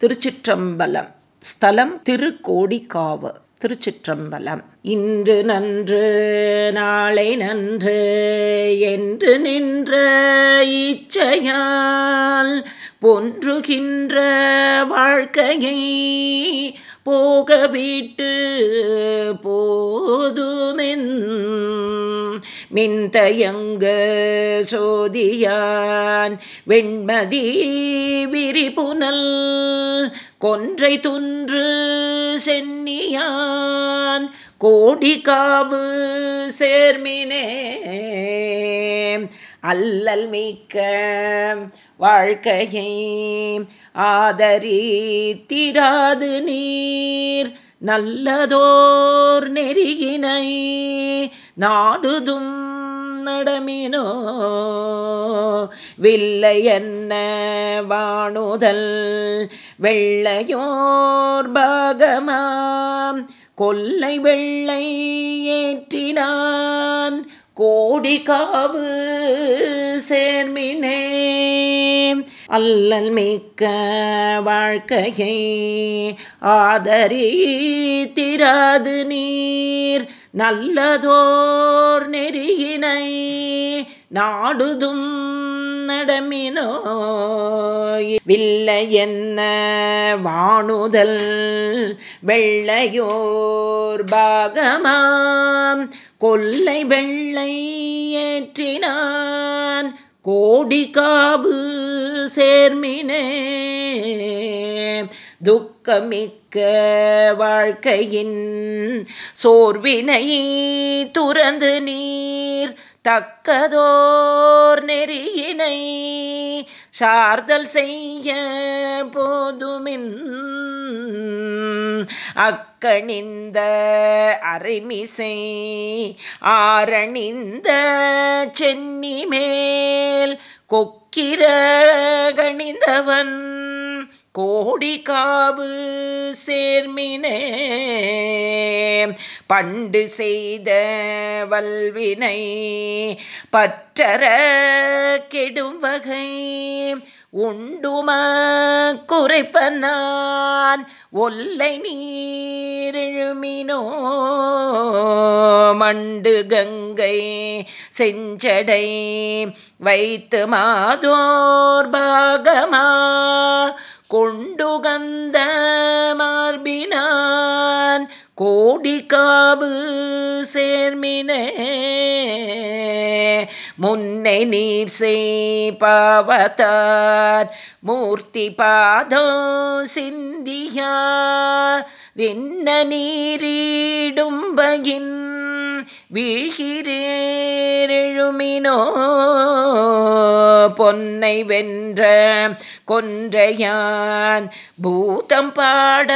திருச்சிற்றம்பலம். ஸ்தலம் திருக்கோடிக்காவு திருச்சிற்றம்பலம். இன்று நன்று நாளை நன்று என்று நின்ற இச்சையால் பொன்றுகின்ற வாழ்க்கையை போக விட்டு போதுமென் மின்தயங்கு சோதியான். வெண்மதி விரிபுனல் கொன்றை துன்று சென்னியான். கோடி காவு சேர்மினே அல்லல் மிக்க வாழ்க்கையை ஆதரித்திராது நீர். நல்லதோர் நெறியினை நாடுதும் நடமினோ. வில்லை என்ன வாணுதல் வெள்ளையோர் பாகமாம். கொல்லை வெள்ளை ஏற்றினான் கோடி காவு சேர்மினே. அல்லல் மிக்க வாழ்க்கையை ஆதரித்திராது நீர். நல்லதோர் நெறியினை நாடுதும் நடமினோ. வில்லை என்ன வாணுதல் வெள்ளையோர் பாகமாம். கொல்லை வெள்ளை ஏற்றினான். கோடிகாபு சேர்மினே. துக்கமிக்க வாழ்க்கையின் சோர்வினை துறந்து நீர் தக்கதோர் நெறியினை சார்தல் செய்ய போதுமின் அக்கணிந்த அரைமிசை ஆரணிந்த சென்னி மேல் கொக்கிர கணிந்தவன் கோடி காவு சேர்மினே. பண்டு செய்த வல்வினை பற்றற கெடும் வகை உண்டும குறைப்பனான். ஒல்லை நீரெழுமினோ மண்டு கங்கை செஞ்சடை வைத்து மாதோர் பாகமா கொண்டுகந்த மார்பினான். கோடிக்காவு சேர்மினே முன்னை நீர் செய்பாவத்தார் மூர்த்தி பாதோ சிந்தியா. விண்ண நீரீடும்பகின் வீழ்கிறேரெழுமினோ பொன்னை வென்ற கொன்றையான். பூதம் பாட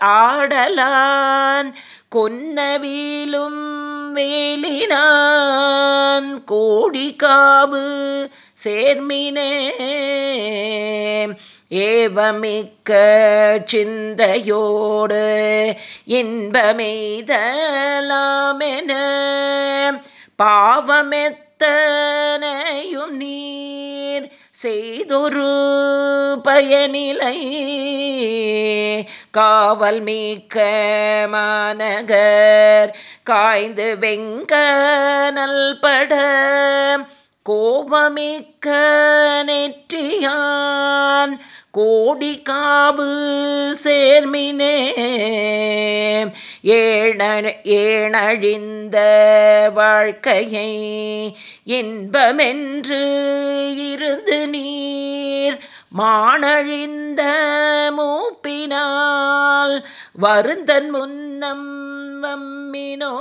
ஆடலான். கொன்னவிலும் வேலினான் கோடிக்காவு சேர்மினே. ஏவமிக்க சிந்தையோடு இன்பமெய்தலாமென பாவமெத்தனையும் நீர் செய்தொரு பயனிலை. காவல் மீக்க மாநகர் காய்ந்து வெங்க நல்பட கோபமிக்க நெற்றியான் கோடி காவு சேர்மினே. ஏழ ஏழழிந்த வாழ்க்கையை இன்பமென்று இருந்து மானழிந்த மூப்பினால் வருந்தன் முன்னம் வம்மினோ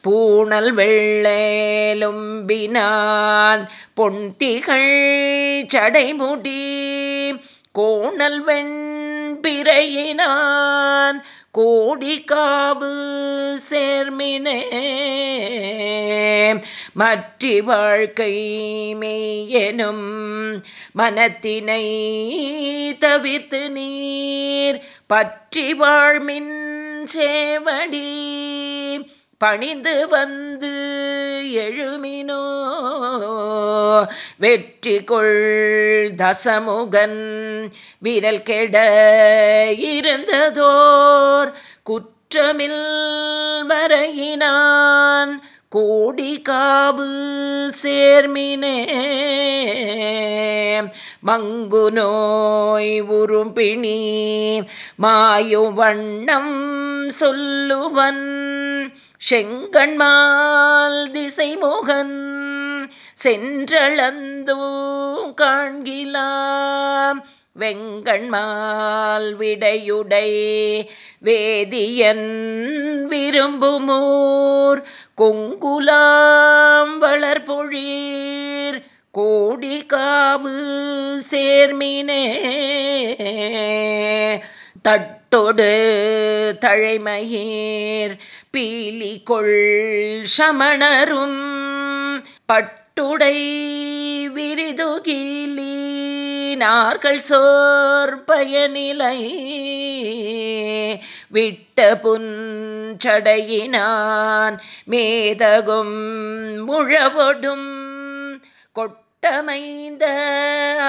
பூணல் வெள்ளேலும்பினான் பொன்திகள் சடைமுடி. கோணல் வெண்பிறையினான் கோடி காவு சேர்மினே. மற்றி வாழ்க்கை மெய்யெனும் மனத்தினை தவிர்த்து நீர். பற்றி வாழ்மின் சேவடி பணிந்து வந்து எழுமினோ. வெற்றி கொள் தசமுகன் விரல் கெட இருந்ததோர். குற்றமில் வரையினான் கோடி காபு சேர்மினே. மங்கு நோய் உறும்பிணி மாயு வண்ணம் சொல்லுவன். செங்கண்மால் திசைமுகன் சென்றளந்தோ காண்கிலா. வெங்கண்மால் விடையுடை வேதியன் விரும்புமூர் கொங்குலாம் வளர்பொழீர் கோடி காவு சேர்மினே தட்டொடு தழைமயிர் பீலி சமணரும் பட்டுடை விரிதுகிலீ நார்கள் சோர் பயனிலை விட்ட புஞ்சடையினான் மேதகும் முழவொடும் கொட்டமைந்த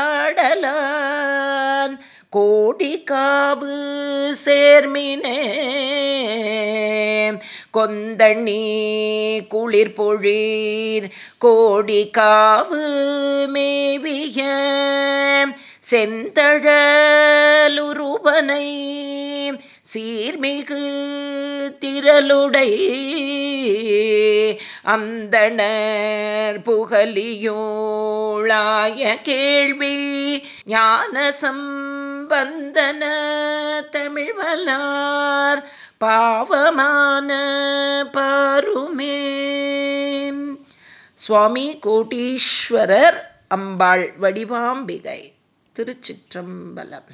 ஆடலான் கோடி காவு சேர்மினே. கொந்தண்ணி குளிர் பொழீர் கோடி காவு மேவிய செந்தழலுருவனை சீர்மிகு திரளுடை அந்தனர் புகலியோளாய கேள்வி ஞான சம்பந்தன தமிழ்வலார் பாவமான பாருமே. சுவாமி கோட்டீஸ்வரர் அம்பாள் வடிவாம்பிகை திருச்சிற்றம்பலம்.